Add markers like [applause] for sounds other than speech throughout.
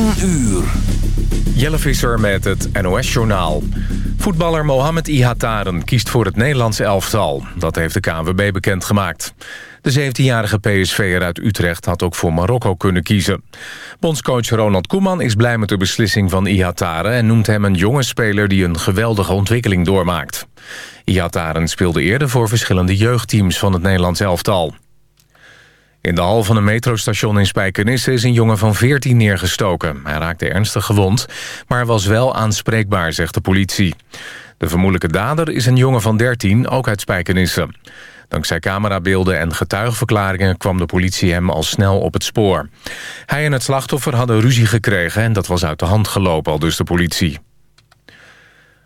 10 uur. Jelle Visser met het NOS-journaal. Voetballer Mohamed Ihataren kiest voor het Nederlandse elftal. Dat heeft de KNVB bekendgemaakt. De 17-jarige PSV'er uit Utrecht had ook voor Marokko kunnen kiezen. Bondscoach Ronald Koeman is blij met de beslissing van Ihataren... en noemt hem een jonge speler die een geweldige ontwikkeling doormaakt. Ihataren speelde eerder voor verschillende jeugdteams van het Nederlands elftal. In de hal van een metrostation in Spijkenisse is een jongen van 14 neergestoken. Hij raakte ernstig gewond, maar was wel aanspreekbaar, zegt de politie. De vermoedelijke dader is een jongen van 13, ook uit Spijkenisse. Dankzij camerabeelden en getuigenverklaringen kwam de politie hem al snel op het spoor. Hij en het slachtoffer hadden ruzie gekregen en dat was uit de hand gelopen, al dus de politie.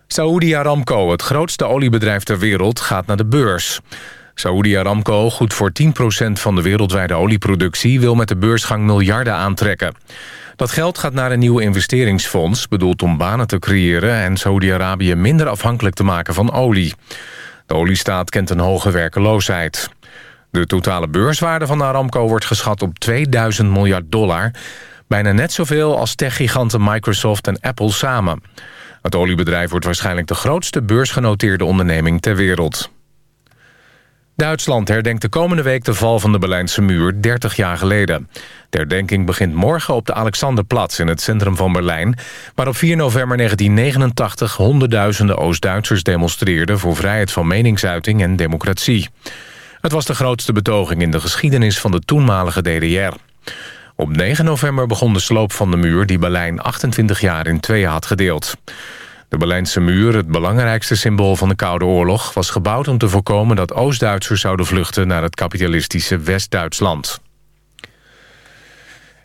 Saudi Aramco, het grootste oliebedrijf ter wereld, gaat naar de beurs. Saudi Aramco, goed voor 10% van de wereldwijde olieproductie... wil met de beursgang miljarden aantrekken. Dat geld gaat naar een nieuw investeringsfonds... bedoeld om banen te creëren en Saudi-Arabië minder afhankelijk te maken van olie. De oliestaat kent een hoge werkeloosheid. De totale beurswaarde van Aramco wordt geschat op 2000 miljard dollar... bijna net zoveel als techgiganten Microsoft en Apple samen. Het oliebedrijf wordt waarschijnlijk de grootste beursgenoteerde onderneming ter wereld. Duitsland herdenkt de komende week de val van de Berlijnse muur 30 jaar geleden. De herdenking begint morgen op de Alexanderplatz in het centrum van Berlijn... waar op 4 november 1989 honderdduizenden Oost-Duitsers demonstreerden... voor vrijheid van meningsuiting en democratie. Het was de grootste betoging in de geschiedenis van de toenmalige DDR. Op 9 november begon de sloop van de muur die Berlijn 28 jaar in tweeën had gedeeld. De Berlijnse muur, het belangrijkste symbool van de Koude Oorlog... was gebouwd om te voorkomen dat Oost-Duitsers zouden vluchten... naar het kapitalistische West-Duitsland.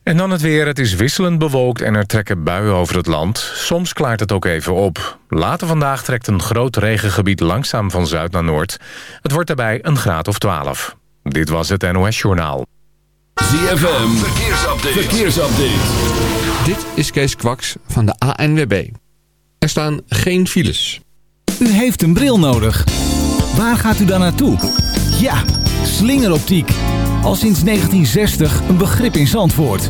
En dan het weer. Het is wisselend bewolkt en er trekken buien over het land. Soms klaart het ook even op. Later vandaag trekt een groot regengebied langzaam van zuid naar noord. Het wordt daarbij een graad of 12. Dit was het NOS Journaal. ZFM, verkeersupdate. verkeersupdate. Dit is Kees Kwaks van de ANWB. Er staan geen files. U heeft een bril nodig. Waar gaat u dan naartoe? Ja, slingeroptiek. Al sinds 1960 een begrip in Zandvoort.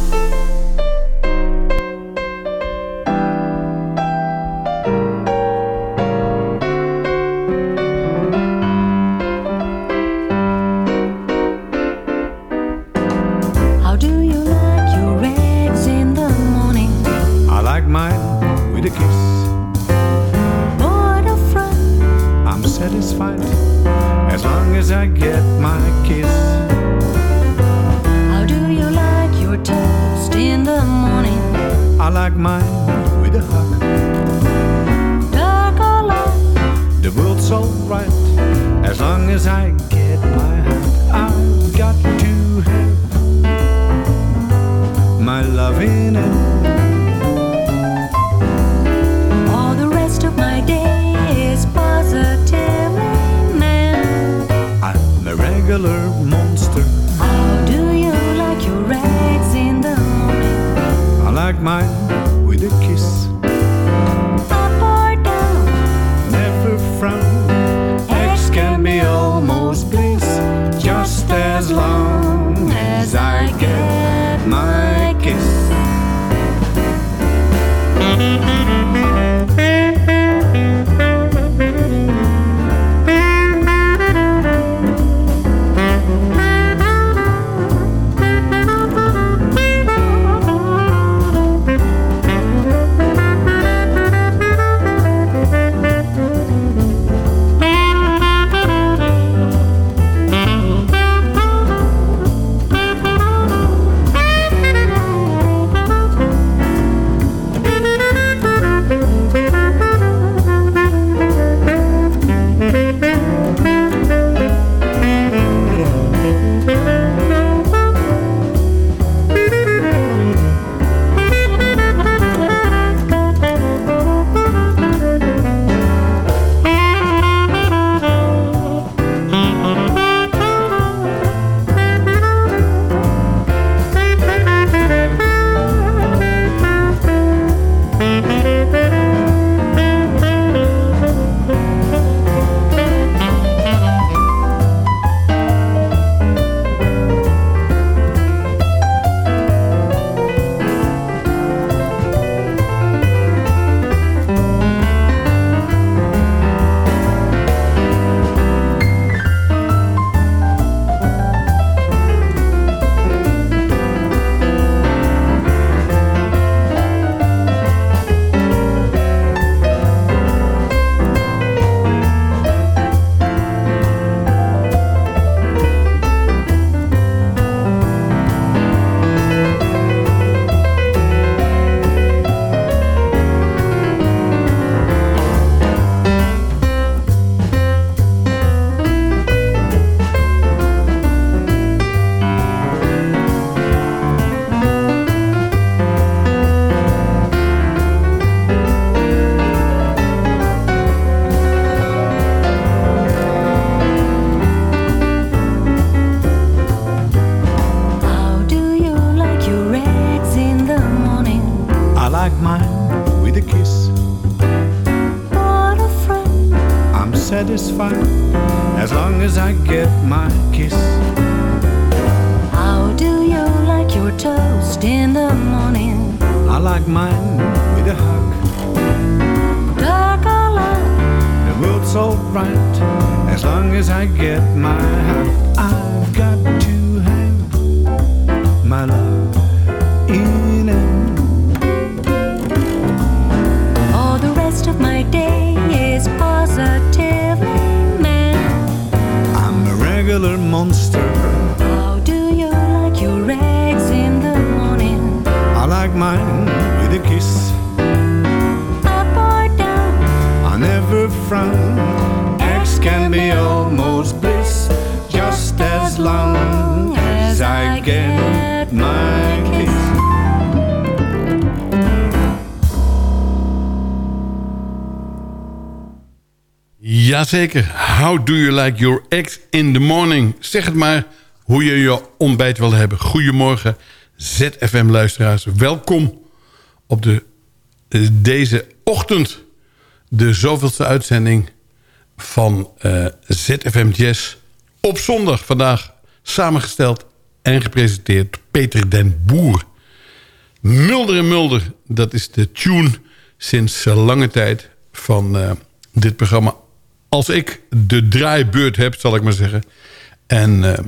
Jazeker. How do you like your eggs in the morning? Zeg het maar hoe je je ontbijt wil hebben. Goedemorgen, ZFM-luisteraars. Welkom op de, eh, deze ochtend. De zoveelste uitzending van eh, ZFM Jazz. Op zondag vandaag samengesteld en gepresenteerd Peter den Boer. Mulder en Mulder, dat is de tune sinds eh, lange tijd van dit programma. Als ik de draaibeurt heb, zal ik maar zeggen. En eh,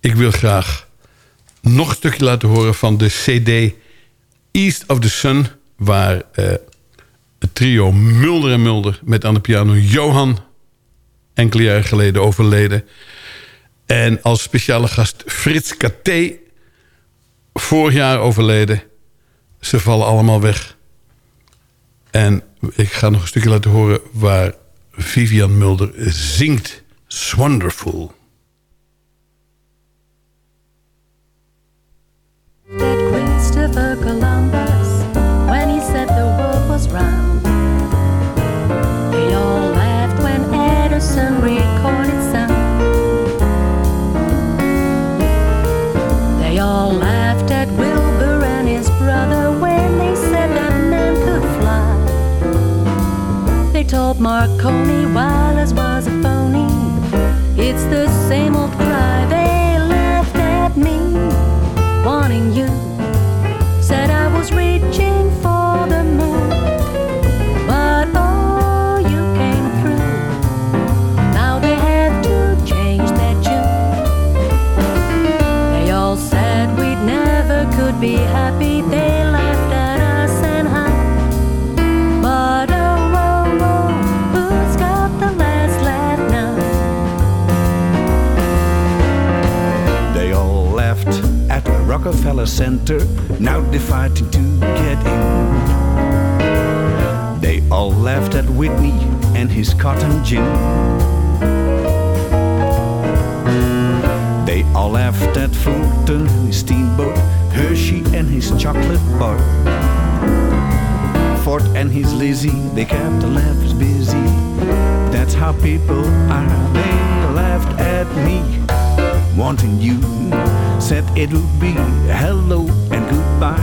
ik wil graag nog een stukje laten horen van de cd East of the Sun... waar eh, het trio Mulder en Mulder met aan de piano Johan... enkele jaren geleden overleden... En als speciale gast Frits Katé, vorig jaar overleden. Ze vallen allemaal weg. En ik ga nog een stukje laten horen waar Vivian Mulder zingt. Wonderful. Did Christopher Columbus told Marconi Wireless was a phony. It's the Center. Now they're fighting to get in. They all left at Whitney and his cotton gin. They all left at Fulton his steamboat, Hershey and his chocolate bar. Ford and his Lizzie, they kept the laughs busy. That's how people are. They laughed at me, wanting you. Said it would be hello and goodbye.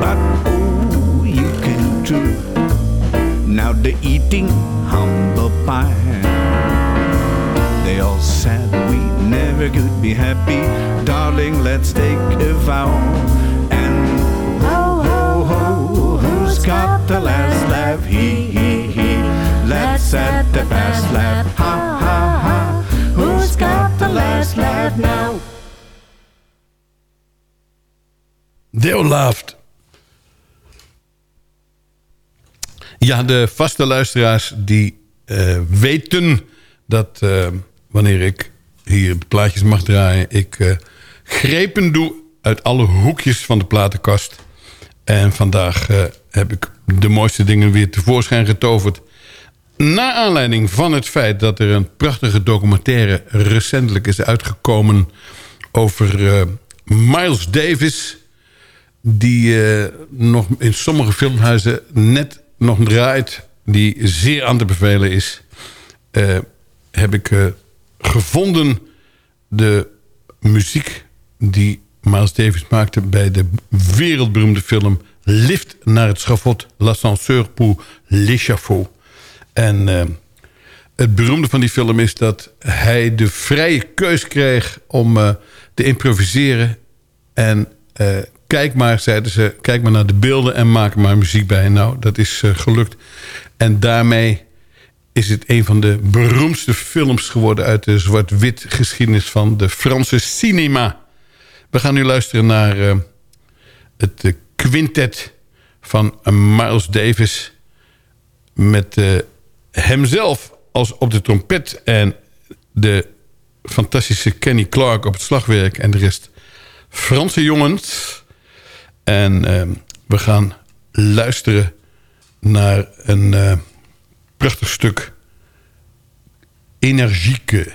But oh, you came true. Now they're eating humble pie. They all said we never could be happy. Darling, let's take a vow. And ho, ho, ho, who's got the last laugh? He, he, he. Let's set the past laugh. Ha, ha, ha. Who's got the last laugh now? Laughed. Ja, de vaste luisteraars die eh, weten dat eh, wanneer ik hier plaatjes mag draaien... ik eh, grepen doe uit alle hoekjes van de platenkast. En vandaag heb ik de mooiste dingen weer tevoorschijn getoverd. Naar aanleiding van het feit dat er een prachtige documentaire... recentelijk is uitgekomen over Miles Davis... die eh, nog in sommige filmhuizen net nog draait... die zeer aan te bevelen is... eh, heb ik eh, gevonden de muziek die Miles Davis maakte... bij de wereldberoemde film Lift naar het schavot... L'ascenseur pour l'échafaud. En het beroemde van die film is dat hij de vrije keus kreeg... om te improviseren. En kijk maar, zeiden ze, kijk maar naar de beelden... en maak maar muziek bij. Nou, dat is eh, gelukt. En daarmee is het een van de beroemdste films geworden... uit de zwart-wit geschiedenis van de Franse cinema. We gaan nu luisteren naar eh, het eh, quintet van Miles Davis... met hemzelf als op de trompet... en de fantastische Kenny Clark op het slagwerk... en de rest Franse jongens. En eh, we gaan luisteren naar een eh, prachtig stuk... Energieke.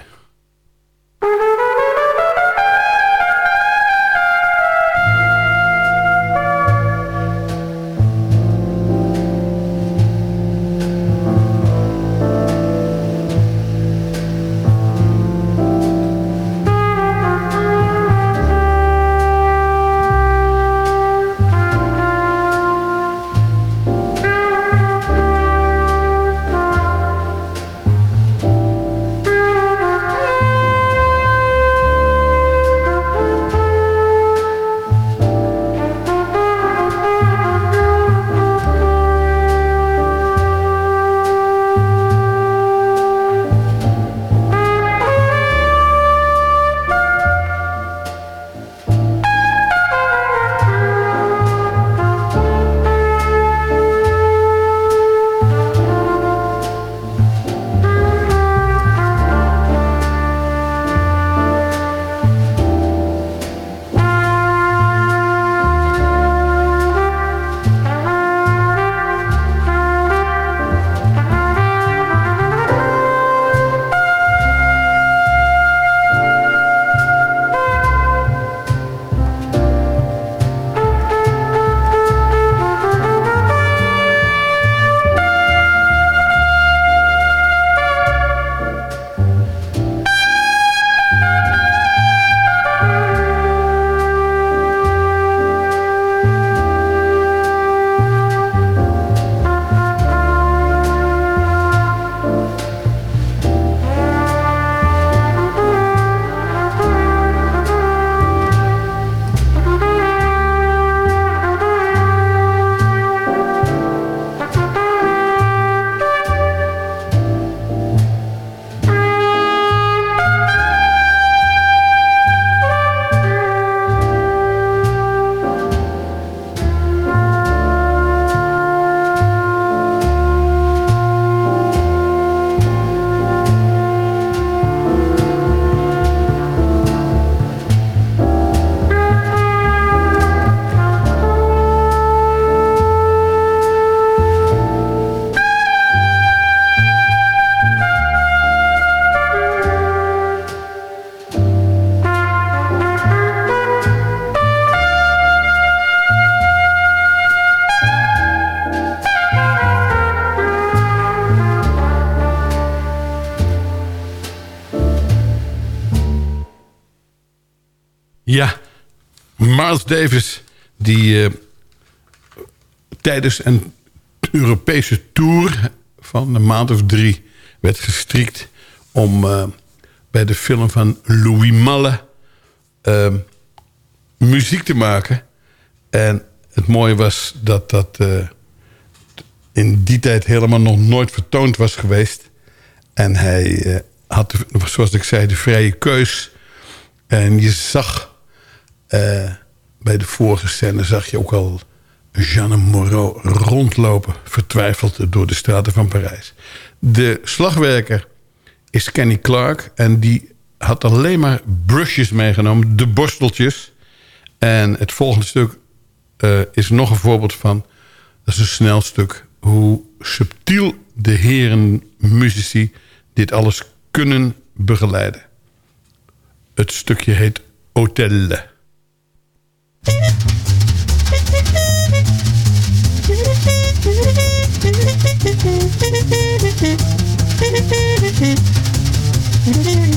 Miles Davis, die eh, tijdens een Europese tour van een maand of drie werd gestrikt om eh, bij de film van Louis Malle uh, muziek te maken. En het mooie was dat dat uh, in die tijd helemaal nog nooit vertoond was geweest. En hij had, zoals ik zei, de vrije keus. En je zag bij de vorige scène zag je ook al Jeanne Moreau rondlopen... vertwijfeld door de straten van Parijs. De slagwerker is Kenny Clark. En die had alleen maar brushes meegenomen, de borsteltjes. En het volgende stuk uh, is nog een voorbeeld van... dat is een snel stuk, hoe subtiel de heren muzici... dit alles kunnen begeleiden. Het stukje heet Hotel. Mm-hmm.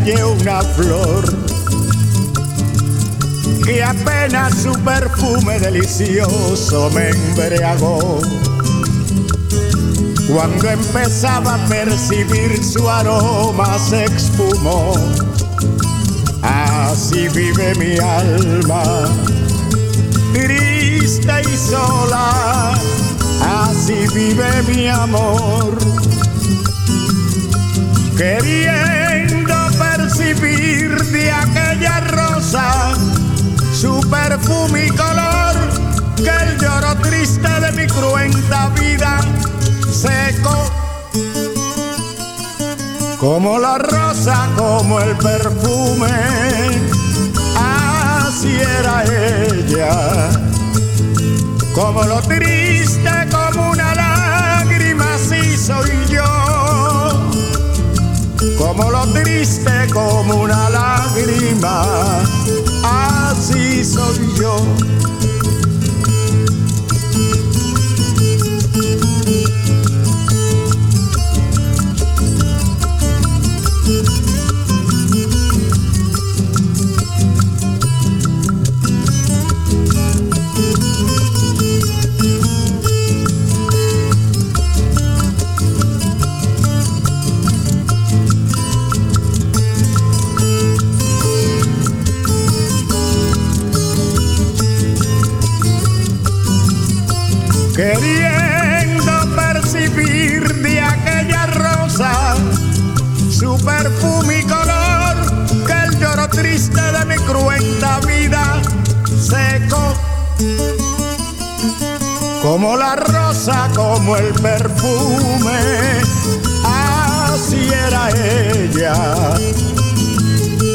Hallé una flor que apenas su perfume delicioso me embriagó. Cuando empezaba a percibir su aroma se espumó. Así vive mi alma, triste y sola. Así vive mi amor, queriendo percibir de aquella rosa su perfume y color, que el lloro triste de mi cruenta vida seco. Como la rosa, como el perfume, así era ella. Como lo triste, triste, como una lágrima, así soy yo. Como la rosa, como el perfume, así era ella.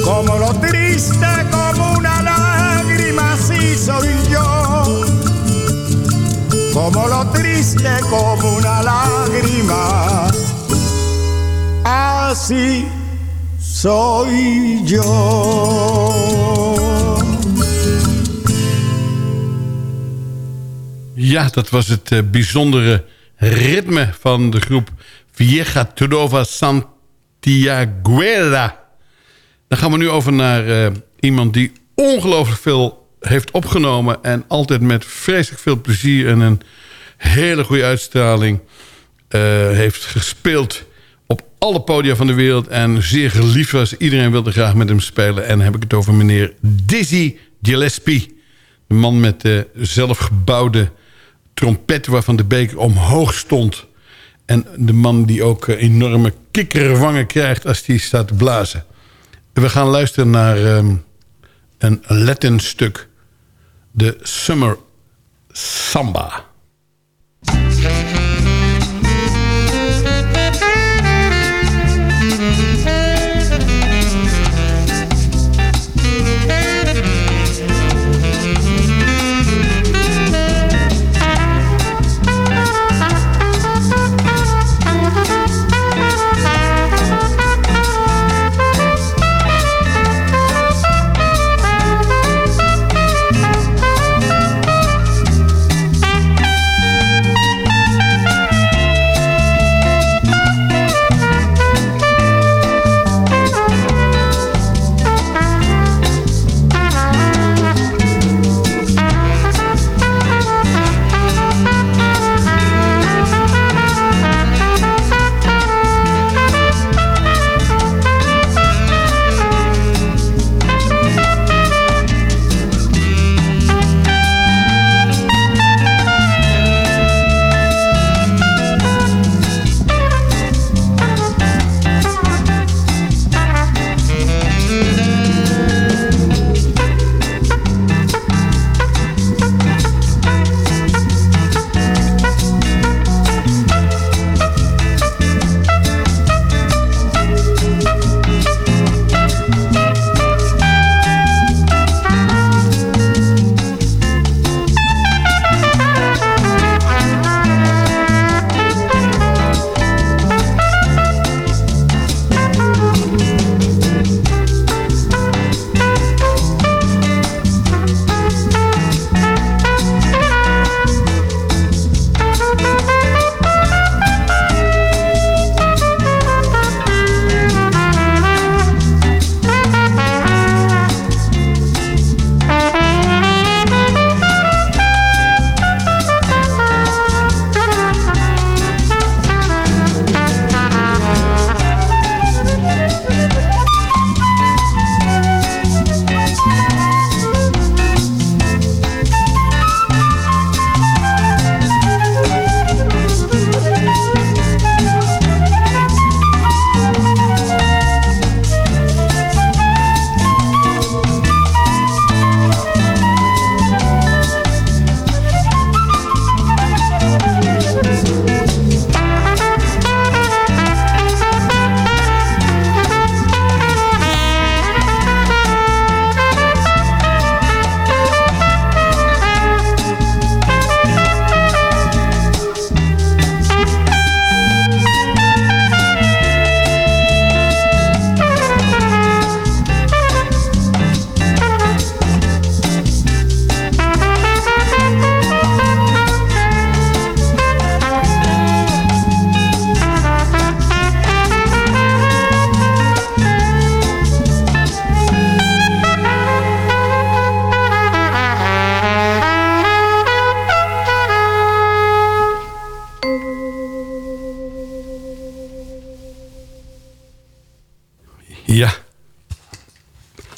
Como lo triste, como una lágrima, así soy yo como lo triste como una lágrima. Así soy yo. Ja, dat was het uh, bijzondere ritme van de groep Vieja Trova Santiaguera. Dan gaan we nu over naar uh, iemand die ongelooflijk veel heeft opgenomen... en altijd met vreselijk veel plezier en een hele goede uitstraling... Uh, heeft gespeeld op alle podia van de wereld... en zeer geliefd was. Iedereen wilde graag met hem spelen. En dan heb ik het over meneer Dizzy Gillespie. De man met de zelfgebouwde trompet... waarvan de beker omhoog stond. En de man die ook enorme kikkerwangen krijgt... als hij staat te blazen. We gaan luisteren naar um, een Latin stuk de Summer Samba.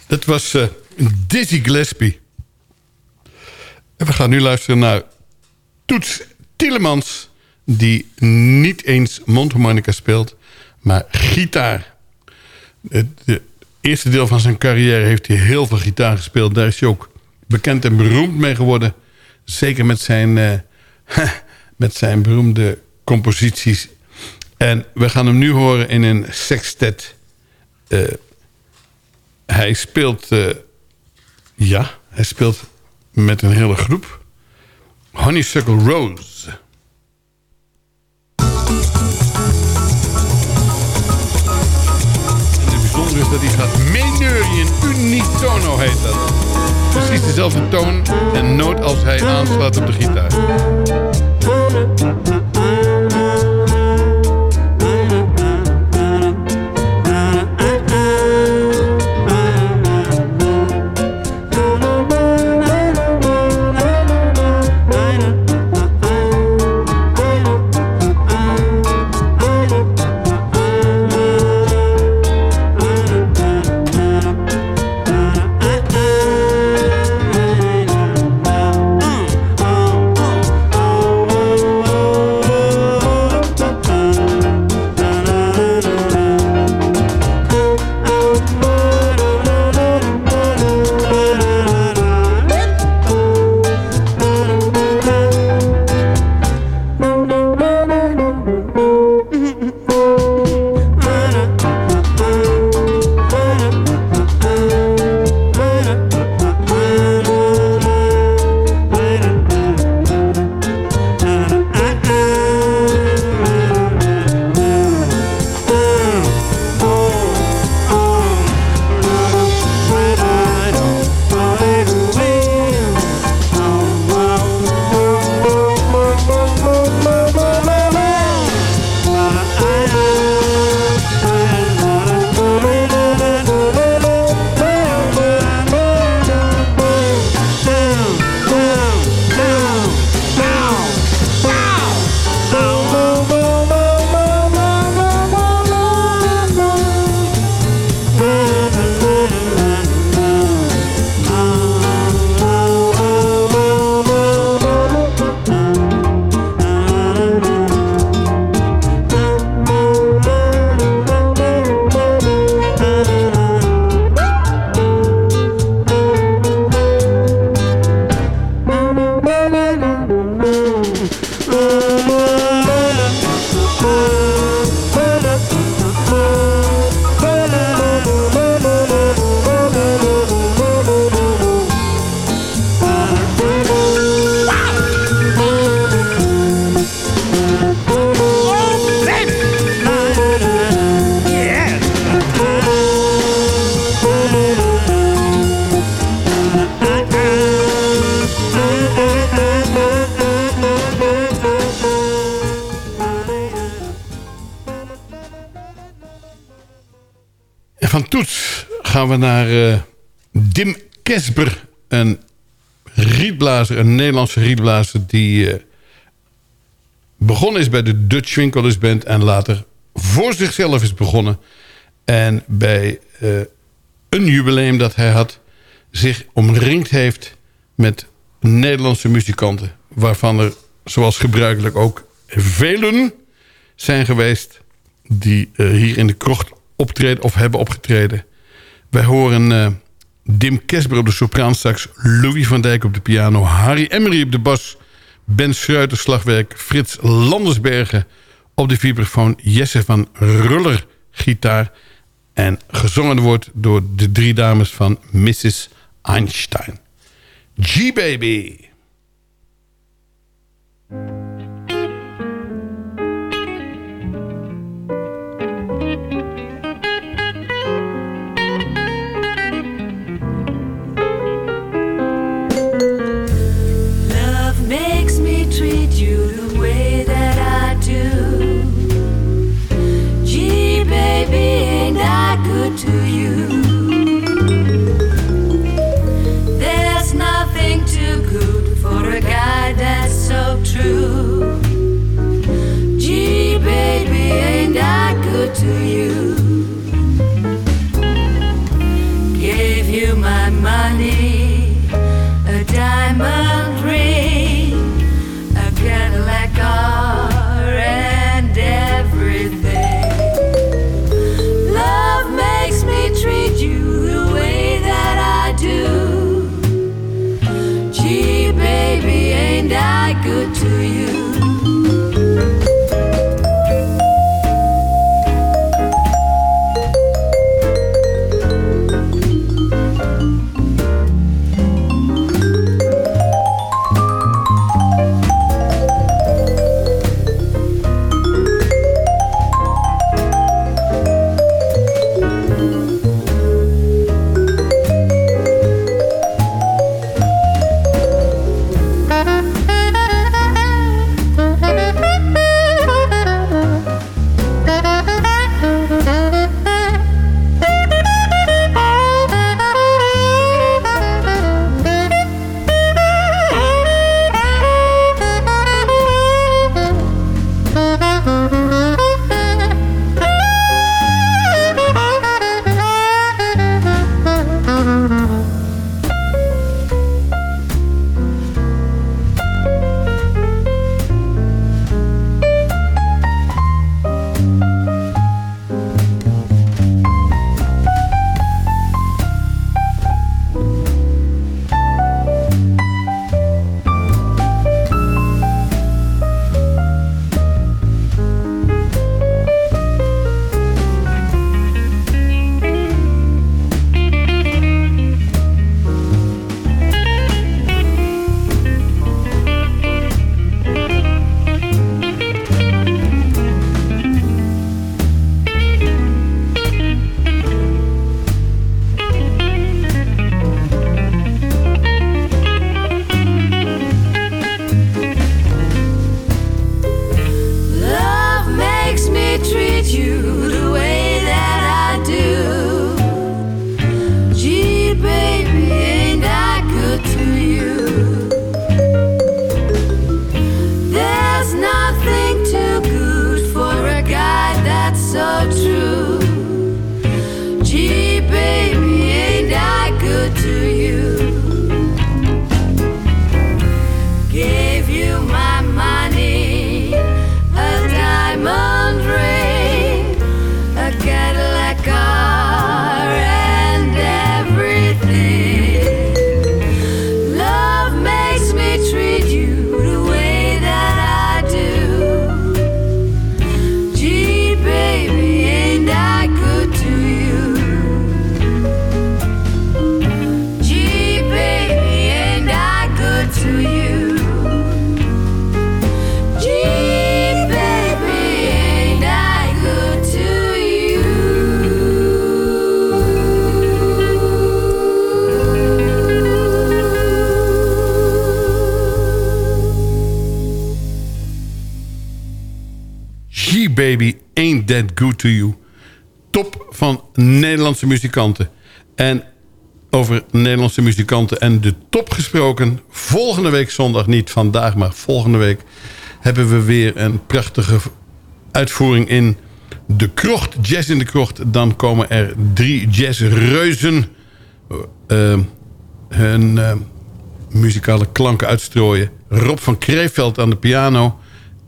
Dat was uh, Dizzy Gillespie. En we gaan nu luisteren naar Toets Tielemans... die niet eens mondharmonica speelt, maar gitaar. Het eerste deel van zijn carrière heeft hij heel veel gitaar gespeeld. Daar is hij ook bekend en beroemd mee geworden. Zeker met zijn, uh, [laughs] met zijn beroemde composities. En we gaan hem nu horen in een sextet. Uh, hij speelt... Uh, ja, hij speelt met een hele groep. Honeysuckle Rose. Het bijzondere is dat hij gaat meeneurien. Unitono heet dat. Precies dezelfde toon en noot als hij aanslaat op de gitaar. Naar uh, Dim Kesber. Een rietblazer, een Nederlandse rietblazer... die uh, begonnen is bij de Dutch Winkelers Band... en later voor zichzelf is begonnen. En bij uh, een jubileum dat hij had... zich omringd heeft met Nederlandse muzikanten... waarvan er, zoals gebruikelijk ook, velen zijn geweest... die hier in de krocht optreden of hebben opgetreden... Wij horen uh, Dim Kesber op de sopraansax... Louis van Dijk op de piano... Harry Emery op de bas... Ben Schruiter slagwerk... Frits Landersbergen op de vibrafoon... Jesse van Ruller gitaar... en gezongen wordt door de drie dames van Mrs. Einstein. G-Baby... Top van Nederlandse muzikanten. En over Nederlandse muzikanten en de top gesproken... volgende week zondag, niet vandaag, maar volgende week... hebben we weer een prachtige uitvoering in de krocht. Jazz in de krocht. Dan komen er drie jazzreuzen... eh, hun eh, muzikale klanken uitstrooien. Rob van Kreeveld aan de piano...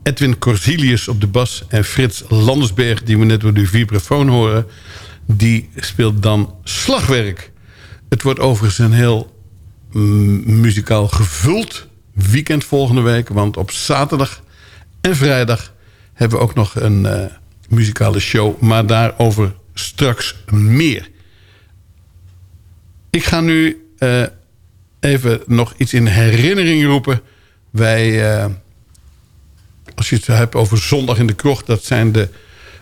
Edwin Corsilius op de bas en Frits Landersberg... die we net door de vibrafoon horen... die speelt dan slagwerk. Het wordt overigens een heel mm, muzikaal gevuld weekend volgende week... want op zaterdag en vrijdag hebben we ook nog een eh, muzikale show... maar daarover straks meer. Ik ga nu eh, even nog iets in herinnering roepen. Wij... eh, als je het hebt over zondag in de krocht... dat zijn de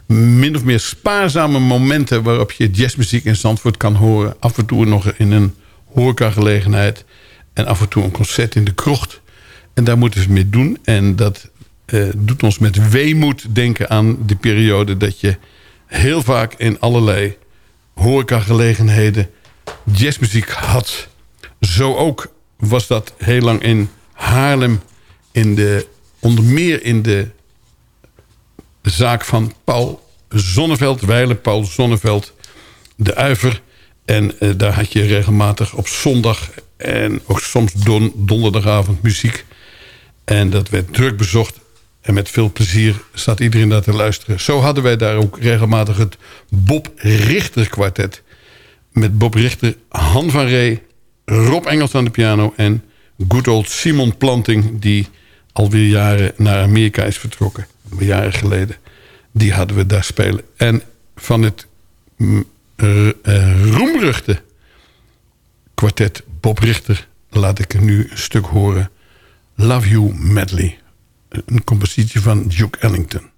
min of meer spaarzame momenten... waarop je jazzmuziek in Zandvoort kan horen. Af en toe nog in een horecagelegenheid... en af en toe een concert in de krocht. En daar moeten we mee doen. En dat eh, doet ons met weemoed denken aan de periode... dat je heel vaak in allerlei horecagelegenheden jazzmuziek had. Zo ook was dat heel lang in Haarlem... in de onder meer in de zaak van Paul Zonneveld, Weilen Paul Zonneveld, de Uiver. En eh, daar had je regelmatig op zondag en ook soms don donderdagavond muziek. En dat werd druk bezocht. En met veel plezier zat iedereen daar te luisteren. Zo hadden wij daar ook regelmatig het Bob Richter kwartet. Met Bob Richter, Han van Ree, Rob Engels aan de piano... en good old Simon Planting... die alweer jaren naar Amerika is vertrokken. Jaren geleden. Die hadden we daar spelen. En van het mm, uh, roemruchte kwartet Bob Richter... laat ik er nu een stuk horen. Love You Medley. Een compositie van Duke Ellington.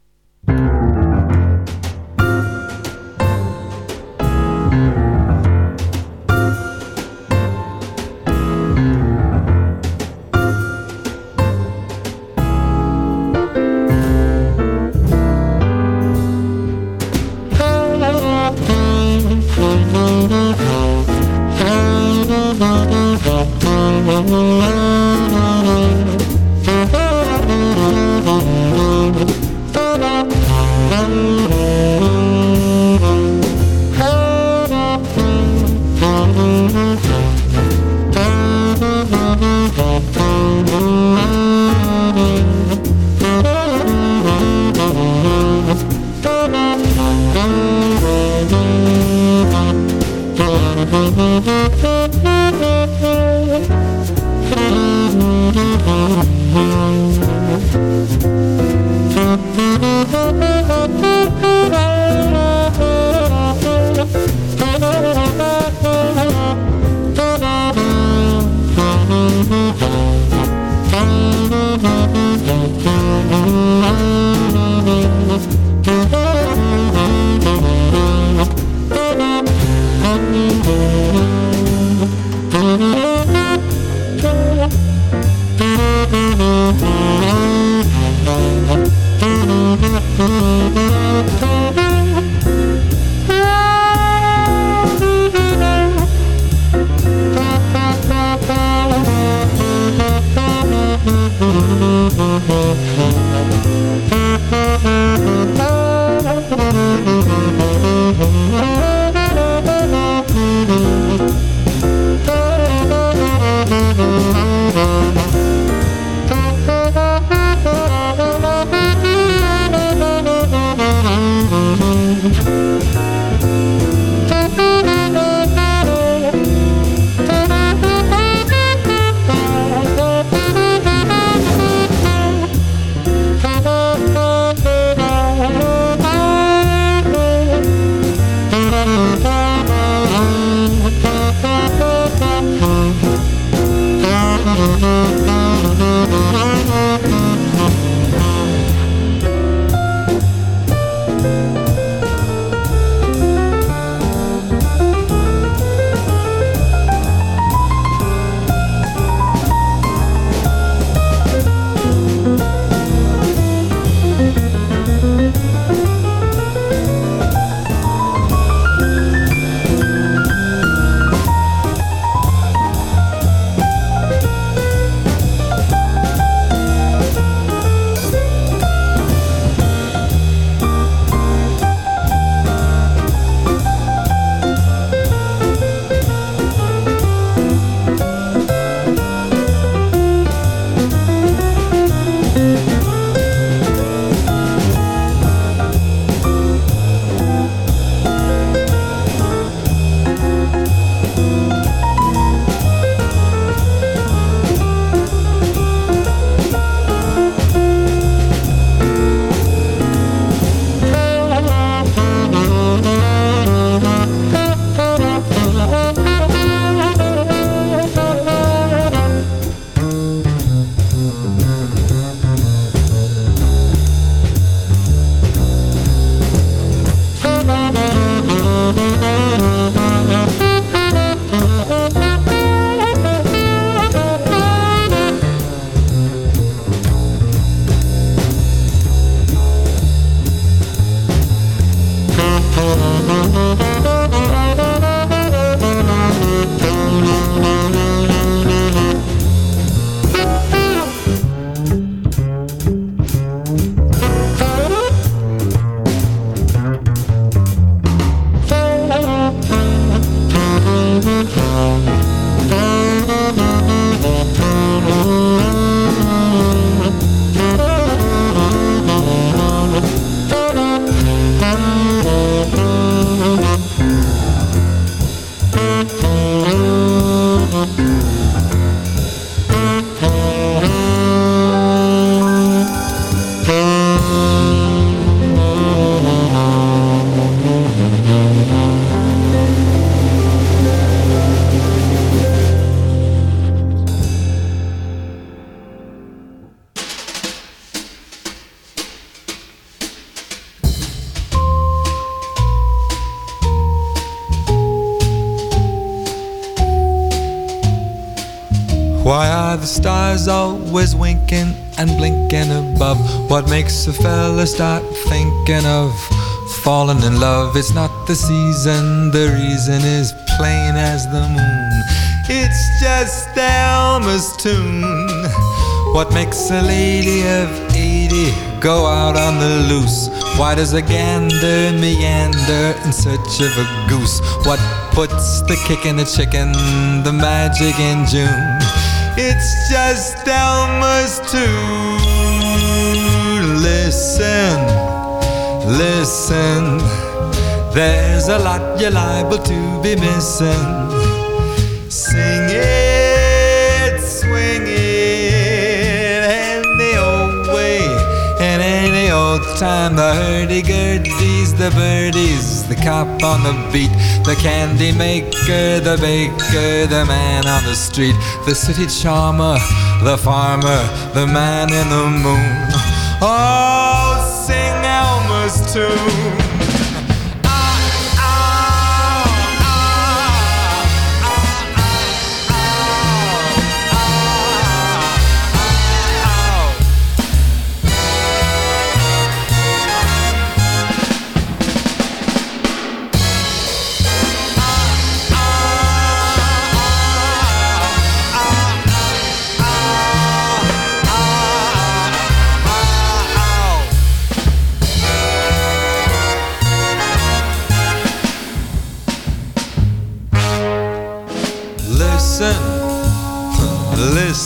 A fella start thinking of falling in love? It's not the season, the reason is plain as the moon. It's just Elmer's tune. What makes a lady of 80 go out on the loose? Why does a gander meander in search of a goose? What puts the kick in the chicken, the magic in June? It's just Elmer's tune. Listen, listen. There's a lot you're liable to be missing. Sing it, swing it, any old way, in any old time. The hurdy-gurdies, the birdies, the cop on the beat, the candy maker, the baker, the man on the street, the city charmer, the farmer, the man in the moon. Oh, sing Elmer's tune.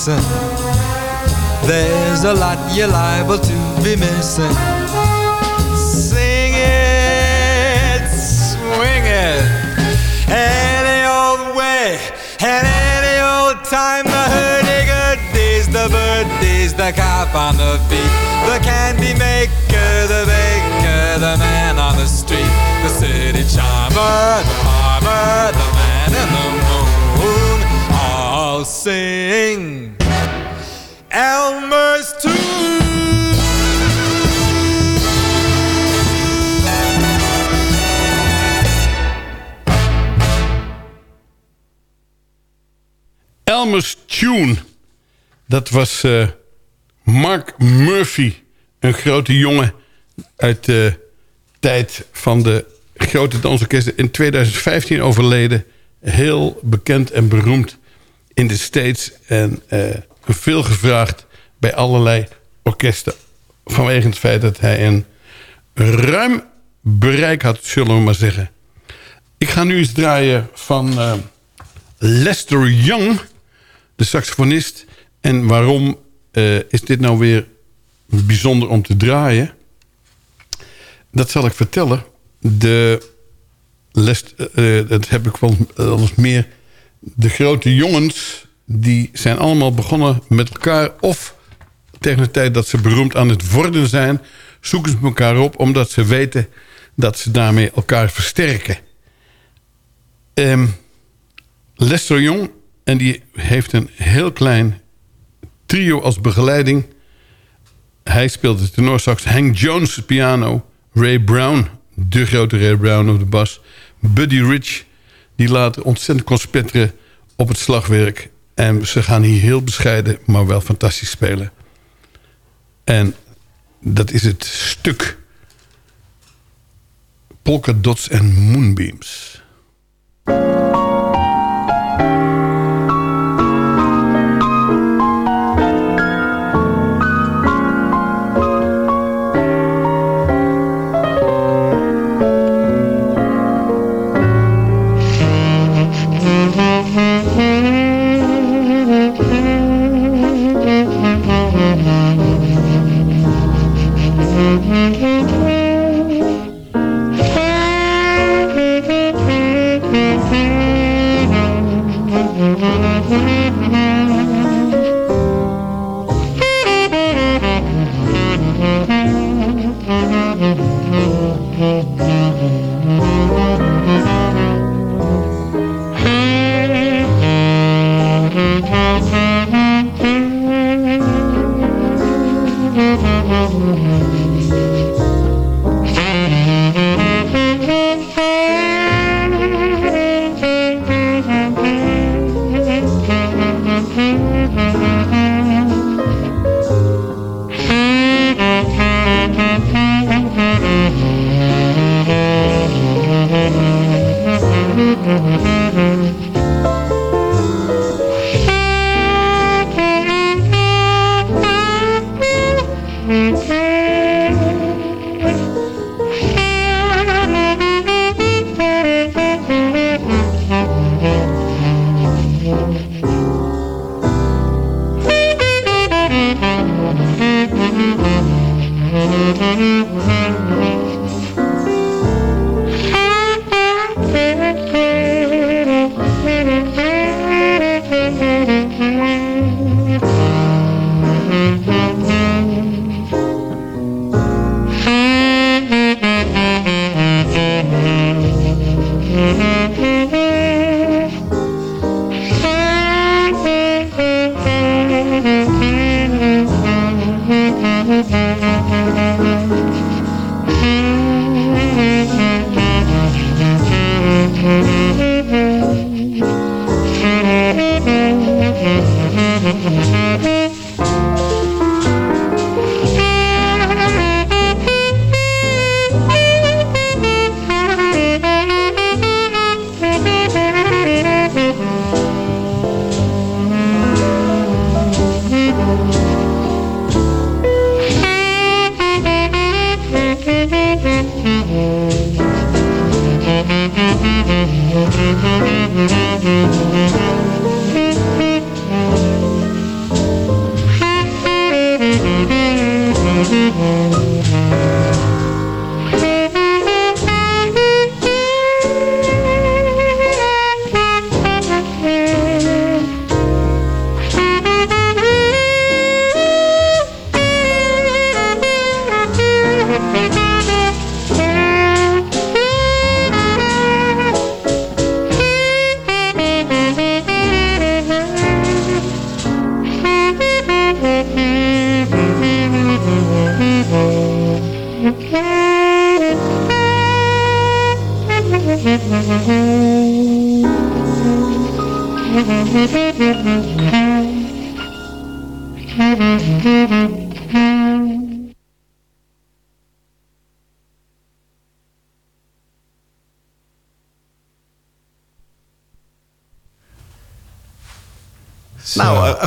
Listen. There's a lot you're liable to be missing. Sing it, swing it, any old way, and any old time. The hurdy-gurdies, the birdies, the cop on the beat, the candy maker, the baker, the man on the street, the city charmer, the farmer, the man in the moon, Elmer's tune. Elmer's Tune. Dat was eh, Mark Murphy. Een grote jongen uit de tijd van de grote dansorkesten. In 2015 overleden. Heel bekend en beroemd in de States. En eh, veel gevraagd bij allerlei orkesten. Vanwege het feit dat hij een ruim bereik had, zullen we maar zeggen. Ik ga nu eens draaien van eh, Lester Young, de saxofonist. En waarom eh, is dit nou weer bijzonder om te draaien? Dat zal ik vertellen. De les, eh, dat heb ik wel eens meer. De grote jongens, die zijn allemaal begonnen met elkaar... of tegen de tijd dat ze beroemd aan het worden zijn... zoeken ze elkaar op omdat ze weten dat ze daarmee elkaar versterken. Ehm, Lester Jong, en die heeft een heel klein trio als begeleiding. Hij speelt de tenorsax, Hank Jones piano... Ray Brown, de grote Ray Brown op de bas... Buddy Rich, die laat ontzettend kon spetteren op het slagwerk. En ze gaan hier heel bescheiden, maar wel fantastisch spelen. En dat is het stuk Polka Dots en Moonbeams.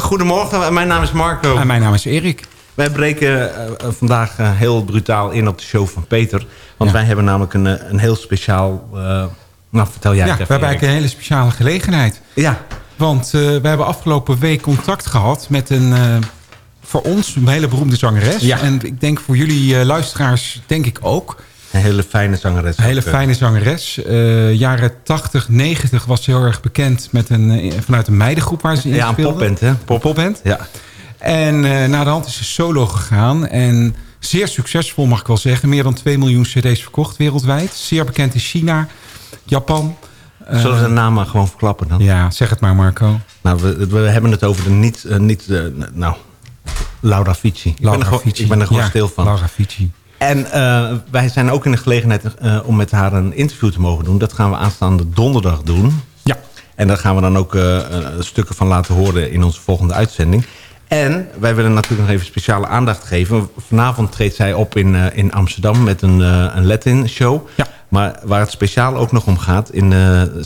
Goedemorgen. Mijn naam is Marco. En mijn naam is Erik. Wij breken eh, eh, vandaag eh, heel brutaal in op de show van Peter. Want wij hebben namelijk een, een heel speciaal... eh, nou, vertel jij Ja, het we hebben eigenlijk een hele speciale gelegenheid. Ja. Want eh, we hebben afgelopen week contact gehad met een... voor ons een hele beroemde zangeres. Ja. En ik denk voor jullie luisteraars denk ik ook. Een hele fijne zangeres. Een hele eh. fijne zangeres. Eh, jaren 80, 90 was ze heel erg bekend met een, eh, vanuit een meidengroep waar ze in Ja, een speelde. popband, hè? Pop popband. Ja. En eh na de hand is ze solo gegaan. En zeer succesvol mag ik wel zeggen. Meer dan 2 miljoen cd's verkocht wereldwijd. Zeer bekend in China, Japan. Zullen we de naam maar gewoon verklappen dan? Ja, zeg het maar Marco. Nou, we, we hebben het over de niet... niet eh, nou, Laura Fici. ik, ben Laura er gewoon, ben er gewoon Ja, stil van. Laura Fici. En eh, wij zijn ook in de gelegenheid eh, om met haar een interview te mogen doen. Dat gaan we aanstaande donderdag doen. Ja. En daar gaan we dan ook eh, stukken van laten horen in onze volgende uitzending. En wij willen natuurlijk nog even speciale aandacht geven. Vanavond treedt zij op in, in Amsterdam met een, een Latin show. Ja. Maar waar het speciaal ook nog om gaat... in,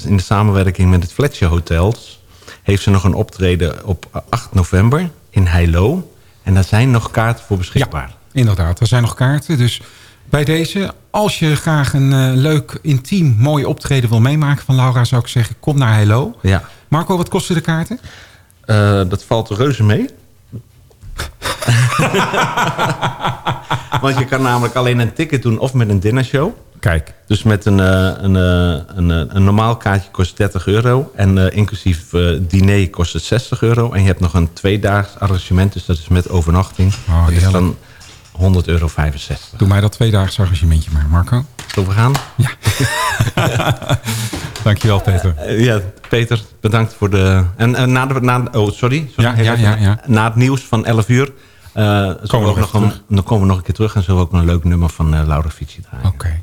in de samenwerking met het Fletcher Hotels... heeft ze nog een optreden op 8 november in Heilo. En daar zijn nog kaarten voor beschikbaar. Inderdaad, er zijn nog kaarten. Dus bij deze, als je graag een eh, leuk, intiem, mooi optreden wil meemaken van Laura... zou ik zeggen, kom naar Hello. Ja. Marco, wat kosten de kaarten? Eh, dat valt reuze mee. [laughs] Want je kan namelijk alleen een ticket doen of met een dinnershow. Kijk. Dus met een, eh, een, eh, een, een normaal kaartje kost 30 euro. En eh, inclusief eh, diner kost het 60 euro. En je hebt nog een tweedaags arrangement. Dus dat is met overnachting. Oh, dat is dan 100 euro 65. Doe mij dat tweedaagse arrangementje maar, Marco. Zullen we gaan? Ja. [laughs] Dankjewel, Peter. Eh, ja, Peter, bedankt voor de... En na de... Na, oh, sorry. sorry Ja, ja, ja. Na het nieuws van 11 uur... eh, zullen we nog een, dan komen we nog een keer terug... en zullen we ook een leuk nummer van eh, Laura Fici draaien. Oké.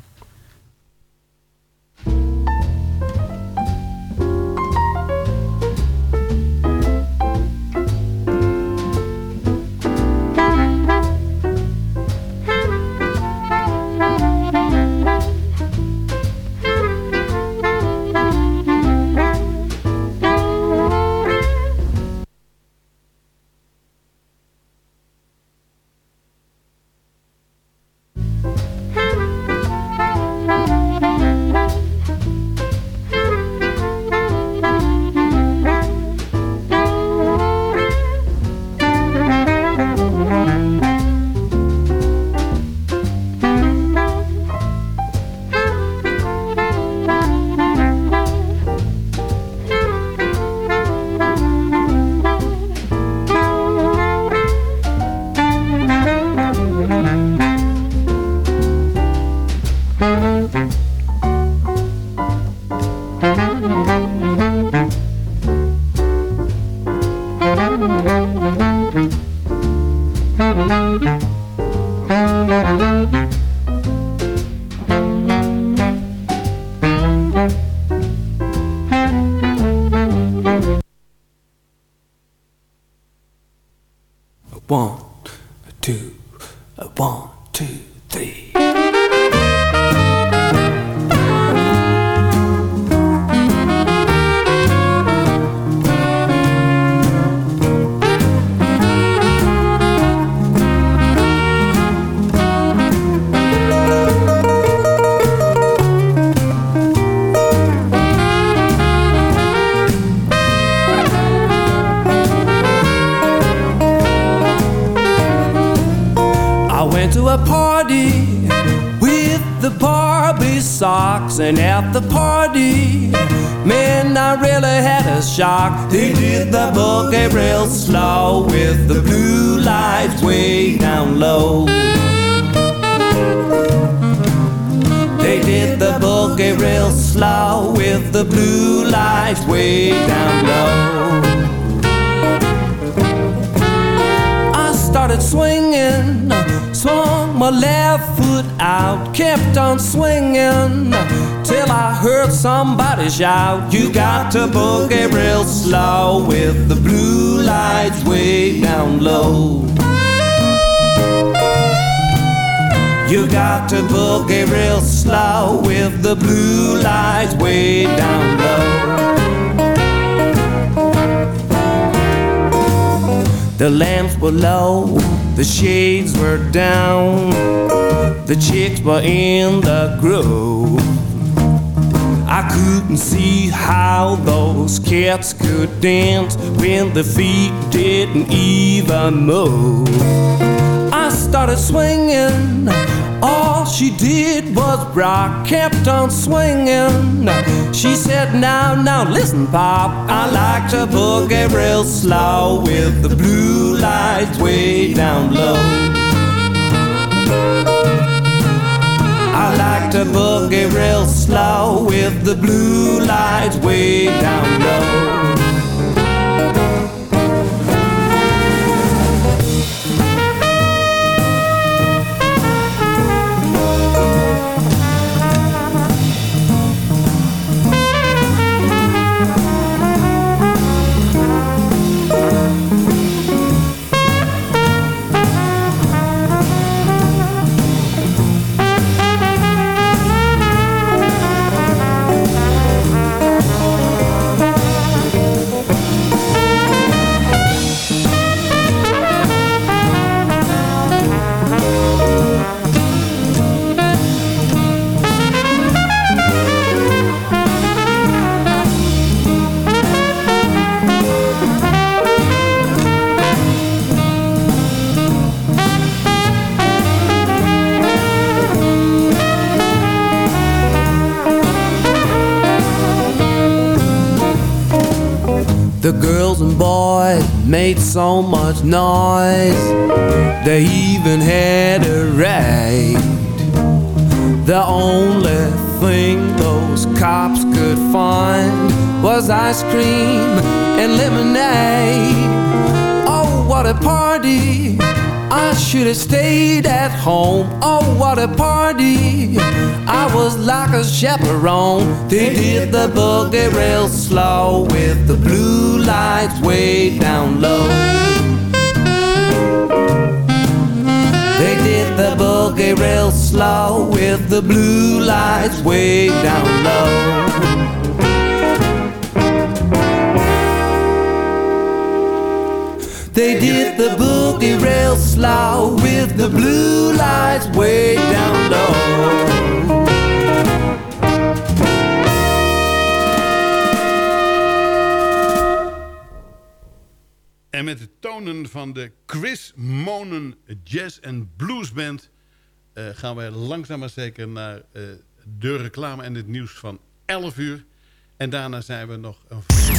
Way down low. I started swinging, swung my left foot out, kept on swinging till I heard somebody shout, You got to boogie real slow with the blue lights way down low. You got to boogie real slow with the blue lights way down low. The lamps were low, the shades were down, the chicks were in the groove. I couldn't see how those cats could dance when the feet didn't even move. I started swinging. All she did was rock, kept on swinging. She said, Now, now, listen, Pop. I like to boogie real slow with the blue lights way down low. I like to boogie real slow with the blue lights way down low. Made so much noise, they even had a raid. The only thing those cops could find was ice cream and lemonade. Oh, what a party! I should have stayed at home. Oh, what a party! I was like a chaperone. They did the boogie real slow with the blue lights way down low. They did the boogie real slow with the blue lights way down low. They did the real slow with the blue lights way down low. En met de tonen van de Chris Monen Jazz and Blues Band... eh, gaan wij langzaam maar zeker naar eh, de reclame en het nieuws van 11 uur. En daarna zijn we nog... Een...